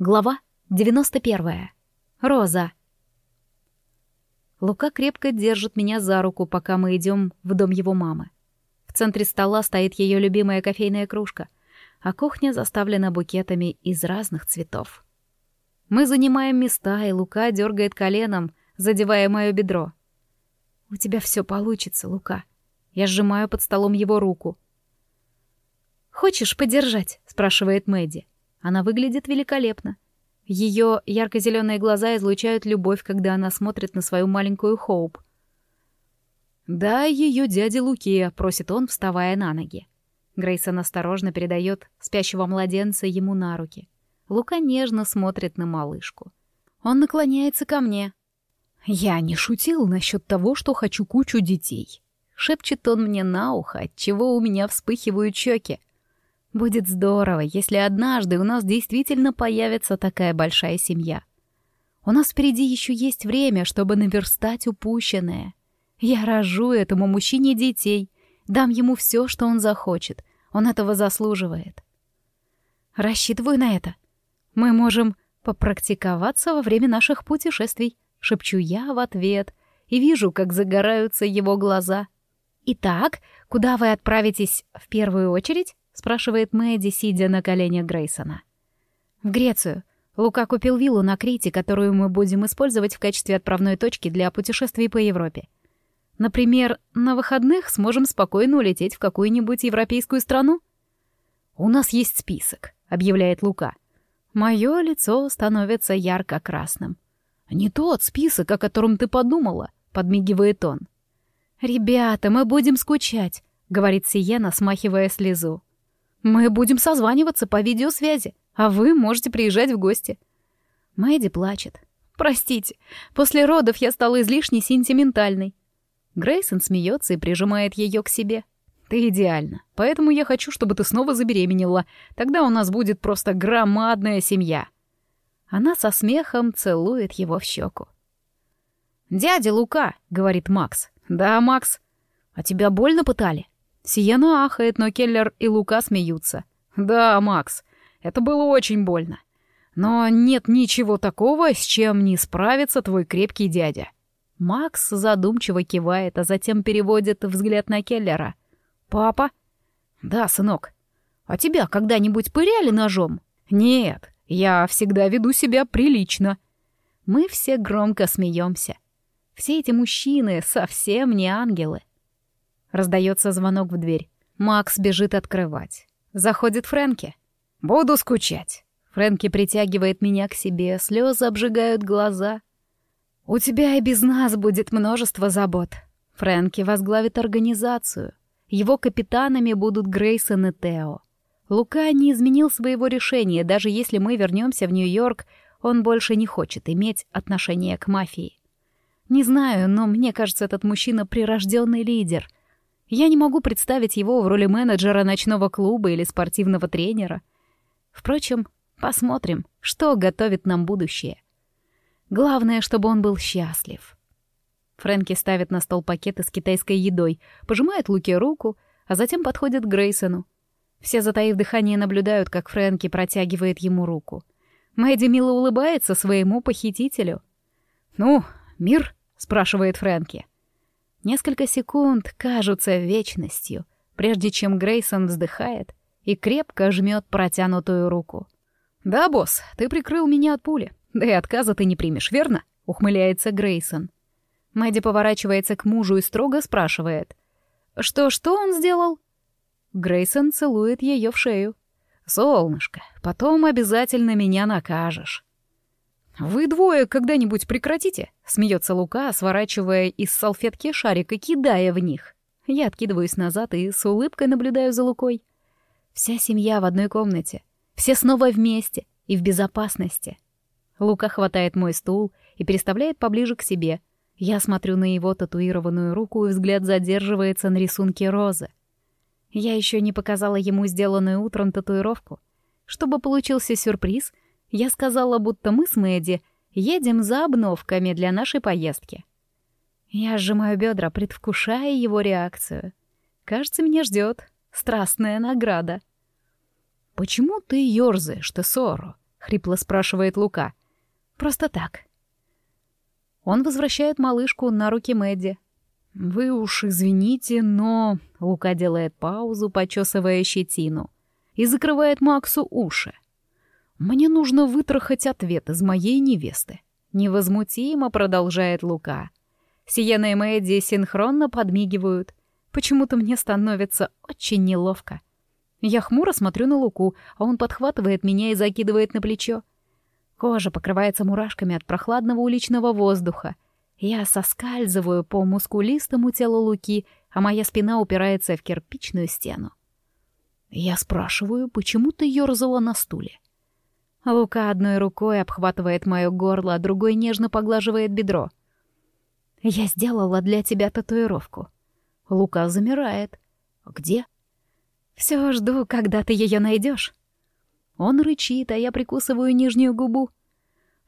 Глава 91. Роза. Лука крепко держит меня за руку, пока мы идем в дом его мамы. В центре стола стоит ее любимая кофейная кружка, а кухня заставлена букетами из разных цветов. Мы занимаем места, и Лука дергает коленом, задевая мое бедро. «У тебя все получится, Лука». Я сжимаю под столом его руку. «Хочешь подержать?» — спрашивает Мэдди. Она выглядит великолепно. Ее ярко-зеленые глаза излучают любовь, когда она смотрит на свою маленькую Хоуп. «Да, ее дяде Луке», — просит он, вставая на ноги. Грейсон осторожно передает спящего младенца ему на руки. Лука нежно смотрит на малышку. Он наклоняется ко мне. «Я не шутил насчет того, что хочу кучу детей», — шепчет он мне на ухо, отчего у меня вспыхивают щеки. Будет здорово, если однажды у нас действительно появится такая большая семья. У нас впереди еще есть время, чтобы наверстать упущенное. Я рожу этому мужчине детей, дам ему все, что он захочет. Он этого заслуживает. Рассчитываю на это. Мы можем попрактиковаться во время наших путешествий, шепчу я в ответ и вижу, как загораются его глаза. Итак, куда вы отправитесь в первую очередь? Спрашивает Мэдди, сидя на коленях Грейсона. В Грецию. Лука купил виллу на Крите, которую мы будем использовать в качестве отправной точки для путешествий по Европе. Например, на выходных сможем спокойно улететь в какую-нибудь европейскую страну? У нас есть список, объявляет Лука. Мое лицо становится ярко-красным. Не тот список, о котором ты подумала, подмигивает он. Ребята, мы будем скучать, говорит Сиена, смахивая слезу. Мы будем созваниваться по видеосвязи, а вы можете приезжать в гости. Мэдди плачет. Простите, после родов я стала излишне сентиментальной. Грейсон смеется и прижимает ее к себе. Ты идеальна, поэтому я хочу, чтобы ты снова забеременела. Тогда у нас будет просто громадная семья. Она со смехом целует его в щеку. «Дядя Лука», — говорит Макс. «Да, Макс. А тебя больно пытали?» Сиена ахает, но Келлер и Лука смеются. «Да, Макс, это было очень больно. Но нет ничего такого, с чем не справится твой крепкий дядя». Макс задумчиво кивает, а затем переводит взгляд на Келлера. «Папа?» «Да, сынок. А тебя когда-нибудь пыряли ножом?» «Нет, я всегда веду себя прилично». Мы все громко смеемся. Все эти мужчины совсем не ангелы. Раздается звонок в дверь. Макс бежит открывать. Заходит Фрэнки. «Буду скучать». Фрэнки притягивает меня к себе, слезы обжигают глаза. «У тебя и без нас будет множество забот». Фрэнки возглавит организацию. Его капитанами будут Грейсон и Тео. Лука не изменил своего решения, даже если мы вернемся в Нью-Йорк, он больше не хочет иметь отношения к мафии. Не знаю, но мне кажется, этот мужчина прирожденный лидер — я не могу представить его в роли менеджера ночного клуба или спортивного тренера. Впрочем, посмотрим, что готовит нам будущее. Главное, чтобы он был счастлив. Фрэнки ставит на стол пакеты с китайской едой, пожимает Луке руку, а затем подходит к Грейсону. Все, затаив дыхание, наблюдают, как Фрэнки протягивает ему руку. Мэдди мило улыбается своему похитителю. «Ну, мир?» — спрашивает Фрэнки. Несколько секунд кажутся вечностью, прежде чем Грейсон вздыхает и крепко жмет протянутую руку. «Да, босс, ты прикрыл меня от пули. Да и отказа ты не примешь, верно?» — ухмыляется Грейсон. Мэдди поворачивается к мужу и строго спрашивает. «Что-что он сделал?» Грейсон целует ее в шею. «Солнышко, потом обязательно меня накажешь». «Вы двое когда-нибудь прекратите?» — смеется Лука, сворачивая из салфетки шарик и кидая в них. Я откидываюсь назад и с улыбкой наблюдаю за Лукой. Вся семья в одной комнате. Все снова вместе и в безопасности. Лука хватает мой стул и переставляет поближе к себе. Я смотрю на его татуированную руку, и взгляд задерживается на рисунке розы. Я еще не показала ему сделанную утром татуировку. Чтобы получился сюрприз — я сказала, будто мы с Мэдди едем за обновками для нашей поездки. Я сжимаю бедра, предвкушая его реакцию. Кажется, меня ждет страстная награда. «Почему ты ёрзаешь, Тессоро?» — хрипло спрашивает Лука. «Просто так». Он возвращает малышку на руки Мэдди. «Вы уж извините, но...» Лука делает паузу, почесывая щетину. И закрывает Максу уши. «Мне нужно вытрахать ответ из моей невесты». Невозмутимо продолжает Лука. Сиена и Мэдди синхронно подмигивают. Почему-то мне становится очень неловко. Я хмуро смотрю на Луку, а он подхватывает меня и закидывает на плечо. Кожа покрывается мурашками от прохладного уличного воздуха. Я соскальзываю по мускулистому телу Луки, а моя спина упирается в кирпичную стену. Я спрашиваю, почему ты ёрзала на стуле? Лука одной рукой обхватывает моё горло, а другой нежно поглаживает бедро. «Я сделала для тебя татуировку». Лука замирает. «Где?» Все жду, когда ты ее найдешь. Он рычит, а я прикусываю нижнюю губу.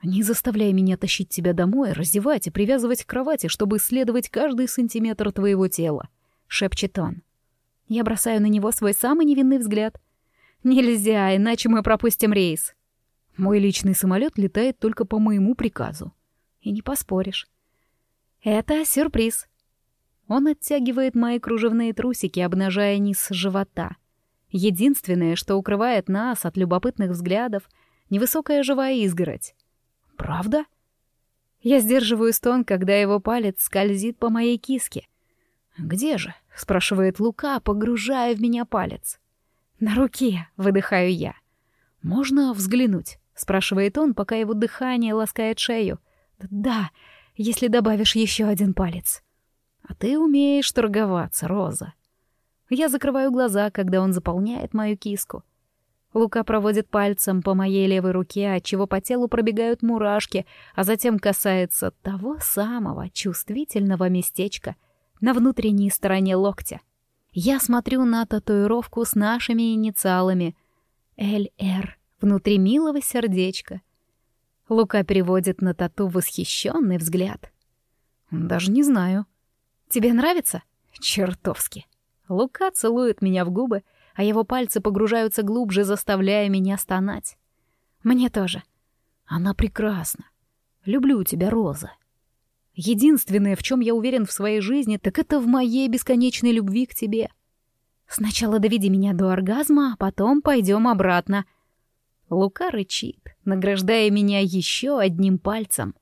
Не заставляй меня тащить тебя домой, раздевать и привязывать к кровати, чтобы исследовать каждый сантиметр твоего тела, шепчет он. Я бросаю на него свой самый невинный взгляд. Нельзя, иначе мы пропустим рейс. Мой личный самолет летает только по моему приказу. И не поспоришь. Это сюрприз. Он оттягивает мои кружевные трусики, обнажая низ живота. Единственное, что укрывает нас от любопытных взглядов, невысокая живая изгородь. Правда? Я сдерживаю стон, когда его палец скользит по моей киске. «Где же?» — спрашивает Лука, погружая в меня палец. «На руке», — выдыхаю я. «Можно взглянуть?» — спрашивает он, пока его дыхание ласкает шею. «Да, если добавишь еще один палец». «А ты умеешь торговаться, Роза», я закрываю глаза, когда он заполняет мою киску. Лука проводит пальцем по моей левой руке, отчего по телу пробегают мурашки, а затем касается того самого чувствительного местечка на внутренней стороне локтя. Я смотрю на татуировку с нашими инициалами «ЛР» внутри милого сердечка. Лука переводит на тату восхищенный взгляд. «Даже не знаю. Тебе нравится?» «Чертовски!» Лука целует меня в губы, а его пальцы погружаются глубже, заставляя меня стонать. Мне тоже. Она прекрасна. Люблю тебя, Роза. Единственное, в чем я уверен в своей жизни, так это в моей бесконечной любви к тебе. Сначала доведи меня до оргазма, а потом пойдем обратно. Лука рычит, награждая меня еще одним пальцем.